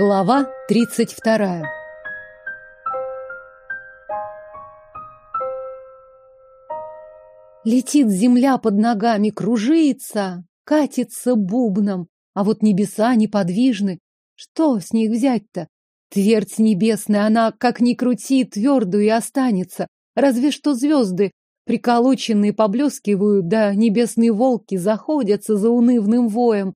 Глава тридцать вторая. Летит земля под ногами, кружится, катится бубном, а вот небеса неподвижны. Что с них взять-то? Твердь небесная, она, как ни крути, твердую и останется. Разве что звезды, приколоченные, поблескивают, да небесные волки заходятся за унывным воем,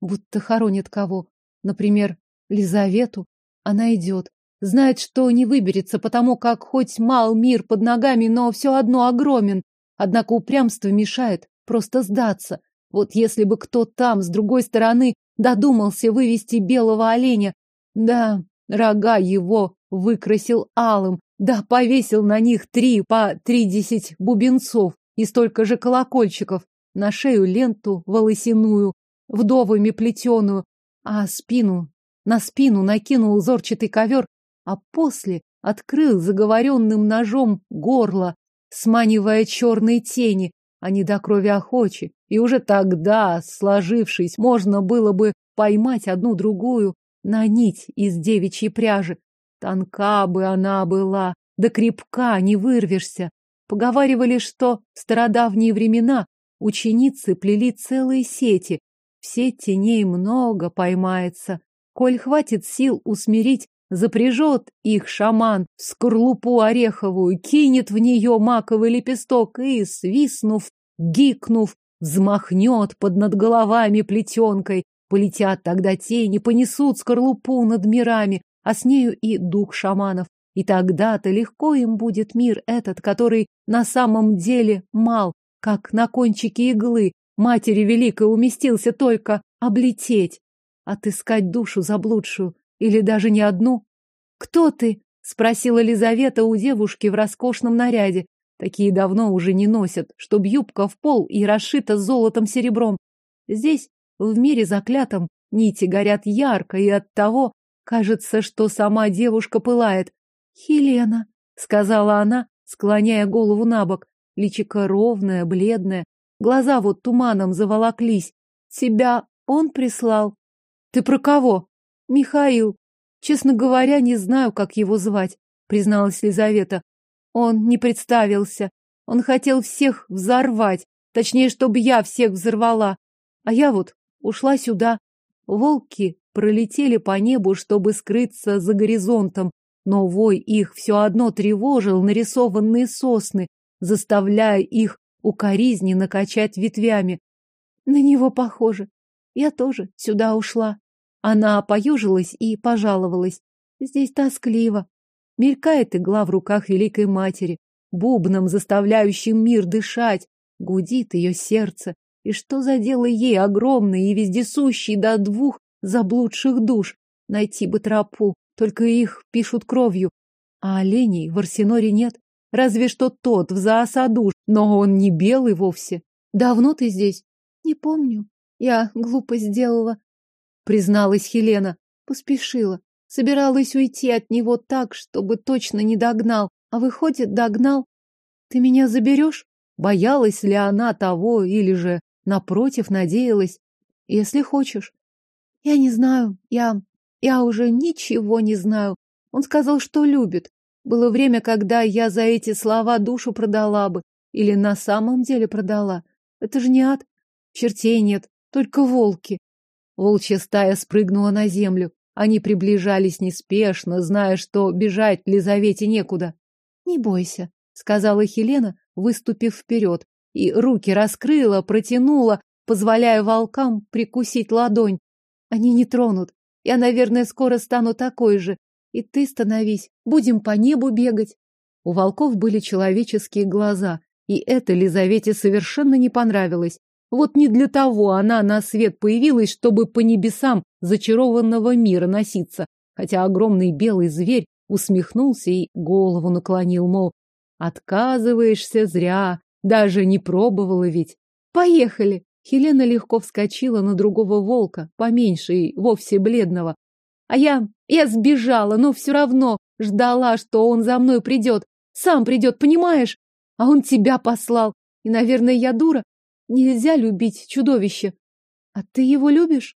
будто хоронят кого. Например, Лизавету. Она идет. Знает, что не выберется, потому как хоть мал мир под ногами, но все одно огромен. Однако упрямство мешает просто сдаться. Вот если бы кто там, с другой стороны, додумался вывести белого оленя, да, рога его выкрасил алым, да, повесил на них три по тридесять бубенцов и столько же колокольчиков, на шею ленту волосяную, вдовыми плетеную, а спину, на спину накинул узорчатый ковер, а после открыл заговоренным ножом горло, сманивая черные тени, они до крови охочи, и уже тогда, сложившись, можно было бы поймать одну другую на нить из девичьей пряжи. Тонка бы она была, да крепка, не вырвешься. Поговаривали, что в стародавние времена ученицы плели целые сети. В сеть теней много поймается. Коль хватит сил усмирить Запряжет их шаман в скорлупу ореховую, кинет в нее маковый лепесток и, свистнув, гикнув, взмахнет под над головами плетенкой. Полетят тогда тени, понесут скорлупу над мирами, а с нею и дух шаманов. И тогда-то легко им будет мир этот, который на самом деле мал, как на кончике иглы. Матери Великой уместился только облететь, отыскать душу заблудшую, или даже не одну? Кто ты? Спросила Лизавета у девушки в роскошном наряде. Такие давно уже не носят, чтоб юбка в пол и расшита золотом серебром. Здесь, в мире заклятом, нити горят ярко, и от того кажется, что сама девушка пылает. «Хелена», — сказала она, склоняя голову на бок, личико ровное, бледное, глаза вот туманом заволоклись. «Тебя он прислал?» «Ты про кого?» Михаил. Честно говоря, не знаю, как его звать, призналась Лизавета. Он не представился. Он хотел всех взорвать. Точнее, чтобы я всех взорвала. А я вот ушла сюда. Волки пролетели по небу, чтобы скрыться за горизонтом, но вой их все одно тревожил нарисованные сосны, заставляя их укоризненно качать ветвями. На него похоже. Я тоже сюда ушла. Она поюжилась и пожаловалась. Здесь тоскливо. Мелькает игла в руках Великой Матери, бубном, заставляющим мир дышать. Гудит ее сердце. И что за дело ей, огромный и вездесущий до двух заблудших душ? Найти бы тропу, только их пишут кровью. А оленей в Арсеноре нет. Разве что тот в заосаду, но он не белый вовсе. Давно ты здесь? Не помню. Я глупо сделала призналась Хелена. Поспешила. Собиралась уйти от него так, чтобы точно не догнал. А выходит, догнал. Ты меня заберешь? Боялась ли она того или же, напротив, надеялась? Если хочешь. Я не знаю. Я... Я уже ничего не знаю. Он сказал, что любит. Было время, когда я за эти слова душу продала бы. Или на самом деле продала. Это же не ад. Чертей нет, только волки. Волчья стая спрыгнула на землю. Они приближались неспешно, зная, что бежать Лизавете некуда. — Не бойся, — сказала Хелена, выступив вперед, и руки раскрыла, протянула, позволяя волкам прикусить ладонь. Они не тронут. Я, наверное, скоро стану такой же. И ты становись. Будем по небу бегать. У волков были человеческие глаза, и это Лизавете совершенно не понравилось. Вот не для того она на свет появилась, чтобы по небесам зачарованного мира носиться. Хотя огромный белый зверь усмехнулся и голову наклонил, мол, отказываешься зря, даже не пробовала ведь. Поехали! Хелена легко вскочила на другого волка, поменьше и вовсе бледного. А я, я сбежала, но все равно ждала, что он за мной придет. Сам придет, понимаешь? А он тебя послал. И, наверное, я дура, Нельзя любить чудовище. А ты его любишь?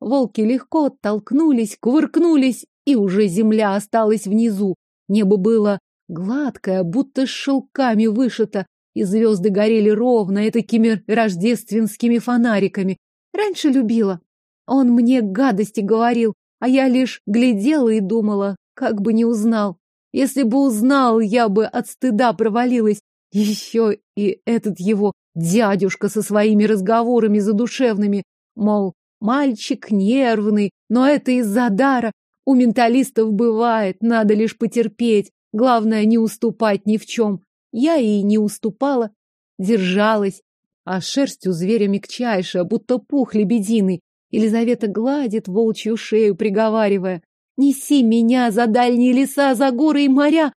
Волки легко оттолкнулись, кувыркнулись, и уже земля осталась внизу. Небо было гладкое, будто с шелками вышито, и звезды горели ровно, этакими рождественскими фонариками. Раньше любила. Он мне гадости говорил, а я лишь глядела и думала, как бы не узнал. Если бы узнал, я бы от стыда провалилась. Еще и этот его дядюшка со своими разговорами задушевными, мол, мальчик нервный, но это из-за дара. У менталистов бывает, надо лишь потерпеть. Главное, не уступать ни в чем. Я и не уступала, держалась. А шерсть у зверя мягчайшая, будто пух лебединый. Елизавета гладит волчью шею, приговаривая. «Неси меня за дальние леса, за горы и моря!»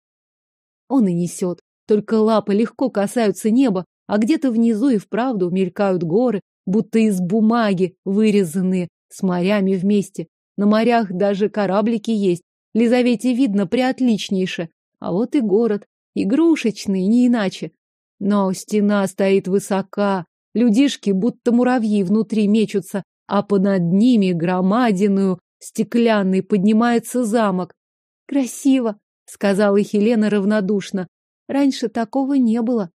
Он и несет. Только лапы легко касаются неба, а где-то внизу и вправду мелькают горы, будто из бумаги вырезанные, с морями вместе. На морях даже кораблики есть. Лизавете видно приотличнейше. А вот и город. Игрушечный, не иначе. Но стена стоит высока. Людишки, будто муравьи, внутри мечутся, а понад ними громадиную, стеклянный, поднимается замок. Красиво, сказала Хелена равнодушно. Раньше такого не было.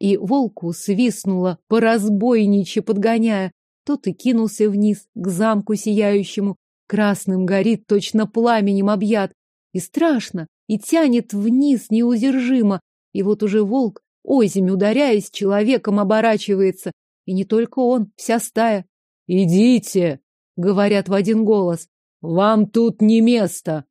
И волку свистнула, по разбойниче подгоняя. Тот и кинулся вниз, к замку сияющему. Красным горит, точно пламенем объят. И страшно, и тянет вниз неудержимо. И вот уже волк, озимь ударяясь, человеком оборачивается. И не только он, вся стая. «Идите!» — говорят в один голос. «Вам тут не место!»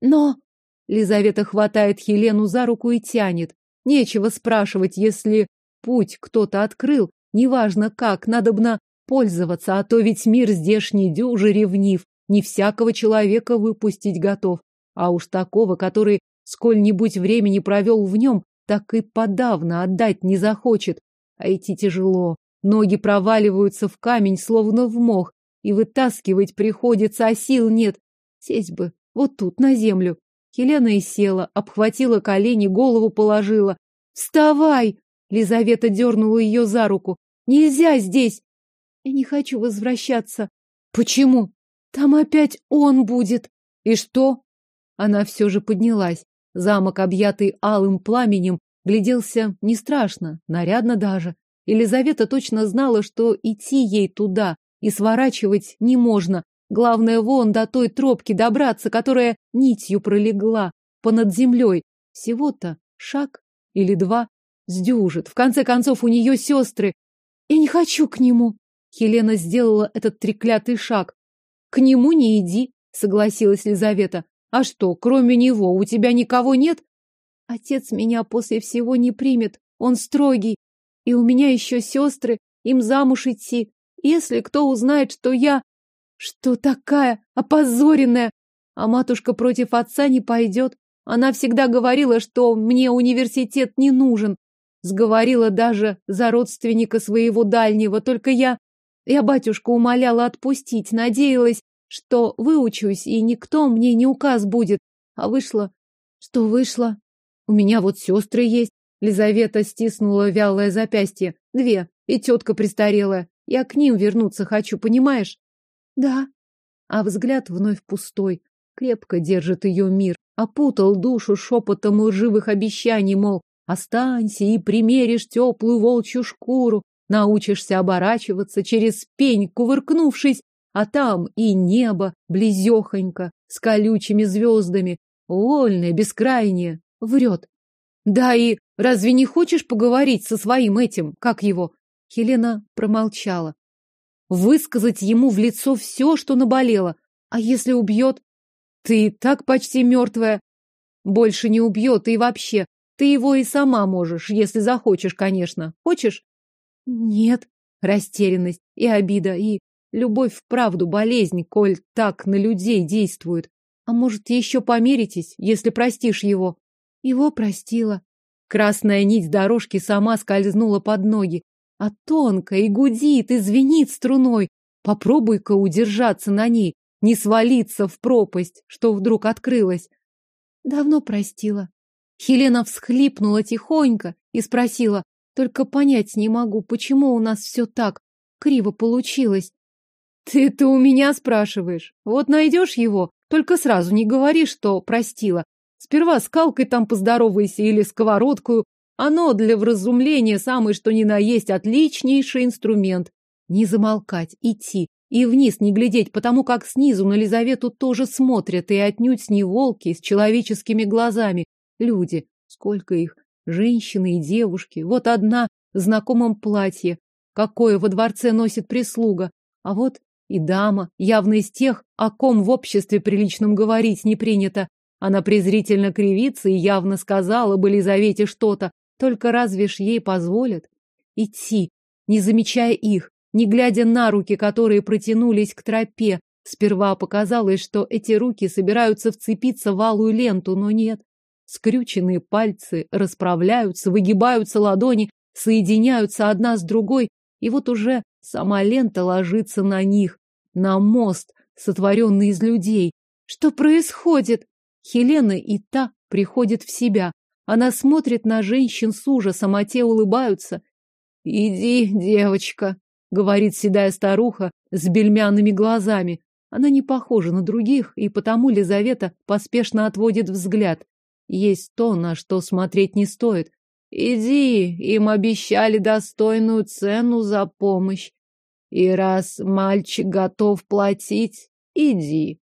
«Но...» — Лизавета хватает Хелену за руку и тянет. Нечего спрашивать, если путь кто-то открыл, неважно как, надобно пользоваться, а то ведь мир здешний дюже ревнив, не всякого человека выпустить готов, а уж такого, который сколь-нибудь времени провел в нем, так и подавно отдать не захочет. А идти тяжело, ноги проваливаются в камень, словно в мох, и вытаскивать приходится, а сил нет. Сесть бы вот тут, на землю, Хелена и села, обхватила колени, голову положила. «Вставай!» Лизавета дернула ее за руку. «Нельзя здесь!» «Я не хочу возвращаться». «Почему?» «Там опять он будет!» «И что?» Она все же поднялась. Замок, объятый алым пламенем, гляделся не страшно, нарядно даже. Елизавета точно знала, что идти ей туда и сворачивать не можно, Главное, вон до той тропки добраться, которая нитью пролегла понад землей. Всего-то шаг или два сдюжит. В конце концов, у нее сестры. Я не хочу к нему. Хелена сделала этот треклятый шаг. К нему не иди, согласилась Лизавета. А что, кроме него, у тебя никого нет? Отец меня после всего не примет. Он строгий. И у меня еще сестры, им замуж идти. Если кто узнает, что я что такая опозоренная? А матушка против отца не пойдет. Она всегда говорила, что мне университет не нужен. Сговорила даже за родственника своего дальнего. Только я... Я батюшку умоляла отпустить. Надеялась, что выучусь, и никто мне не указ будет. А вышло... Что вышло? У меня вот сестры есть. Лизавета стиснула вялое запястье. Две. И тетка престарелая. Я к ним вернуться хочу, понимаешь? Да. А взгляд вновь пустой. Крепко держит ее мир. Опутал душу шепотом лживых обещаний, мол, останься и примеришь теплую волчью шкуру, научишься оборачиваться через пень, кувыркнувшись, а там и небо близехонько, с колючими звездами, вольное, бескрайнее, врет. Да и разве не хочешь поговорить со своим этим, как его? Хелена промолчала высказать ему в лицо все, что наболело. А если убьет? Ты и так почти мертвая. Больше не убьет, и вообще, ты его и сама можешь, если захочешь, конечно. Хочешь? Нет. Растерянность и обида, и любовь вправду болезнь, коль так на людей действует. А может, еще помиритесь, если простишь его? Его простила. Красная нить дорожки сама скользнула под ноги, а тонко и гудит, и звенит струной. Попробуй-ка удержаться на ней, не свалиться в пропасть, что вдруг открылась. Давно простила. Хелена всхлипнула тихонько и спросила, только понять не могу, почему у нас все так криво получилось. Ты это у меня спрашиваешь. Вот найдешь его, только сразу не говори, что простила. Сперва скалкой там поздоровайся или сковородкую. Оно для вразумления самое что ни на есть отличнейший инструмент. Не замолкать, идти и вниз не глядеть, потому как снизу на Лизавету тоже смотрят, и отнюдь не волки с человеческими глазами. Люди, сколько их, женщины и девушки. Вот одна в знакомом платье, какое во дворце носит прислуга. А вот и дама, явно из тех, о ком в обществе приличном говорить не принято. Она презрительно кривится и явно сказала бы Лизавете что-то, только разве ж ей позволят? Идти, не замечая их, не глядя на руки, которые протянулись к тропе. Сперва показалось, что эти руки собираются вцепиться в алую ленту, но нет. Скрюченные пальцы расправляются, выгибаются ладони, соединяются одна с другой, и вот уже сама лента ложится на них, на мост, сотворенный из людей. Что происходит? Хелена и та приходит в себя. Она смотрит на женщин с ужасом, а те улыбаются. «Иди, девочка», — говорит седая старуха с бельмяными глазами. Она не похожа на других, и потому Лизавета поспешно отводит взгляд. Есть то, на что смотреть не стоит. Иди, им обещали достойную цену за помощь. И раз мальчик готов платить, иди.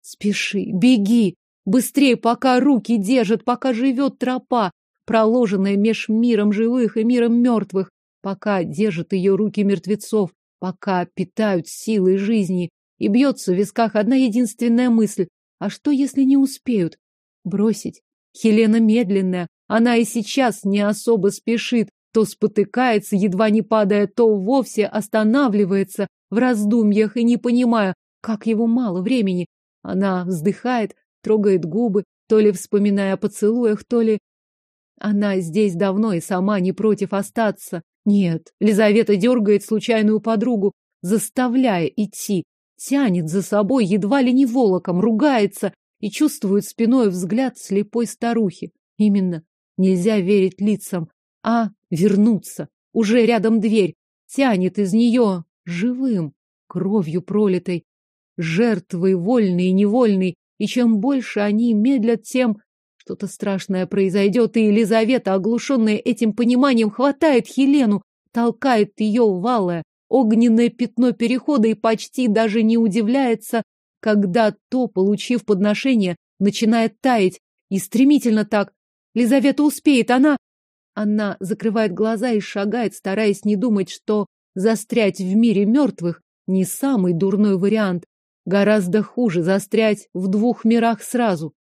Спеши, беги, быстрее, пока руки держат, пока живет тропа, проложенная меж миром живых и миром мертвых, пока держат ее руки мертвецов, пока питают силой жизни, и бьется в висках одна единственная мысль. А что, если не успеют? Бросить? Хелена медленная, она и сейчас не особо спешит, то спотыкается, едва не падая, то вовсе останавливается в раздумьях и не понимая, как его мало времени. Она вздыхает, трогает губы, то ли вспоминая о поцелуях, то ли... Она здесь давно и сама не против остаться. Нет, Лизавета дергает случайную подругу, заставляя идти, тянет за собой едва ли не волоком, ругается и чувствует спиной взгляд слепой старухи. Именно, нельзя верить лицам, а вернуться. Уже рядом дверь, тянет из нее живым, кровью пролитой, жертвой вольной и невольной, и чем больше они медлят, тем что-то страшное произойдет, и Елизавета, оглушенная этим пониманием, хватает Хелену, толкает ее в валое, огненное пятно перехода и почти даже не удивляется, когда то, получив подношение, начинает таять, и стремительно так. Лизавета успеет, она... Она закрывает глаза и шагает, стараясь не думать, что застрять в мире мертвых не самый дурной вариант. Гораздо хуже застрять в двух мирах сразу.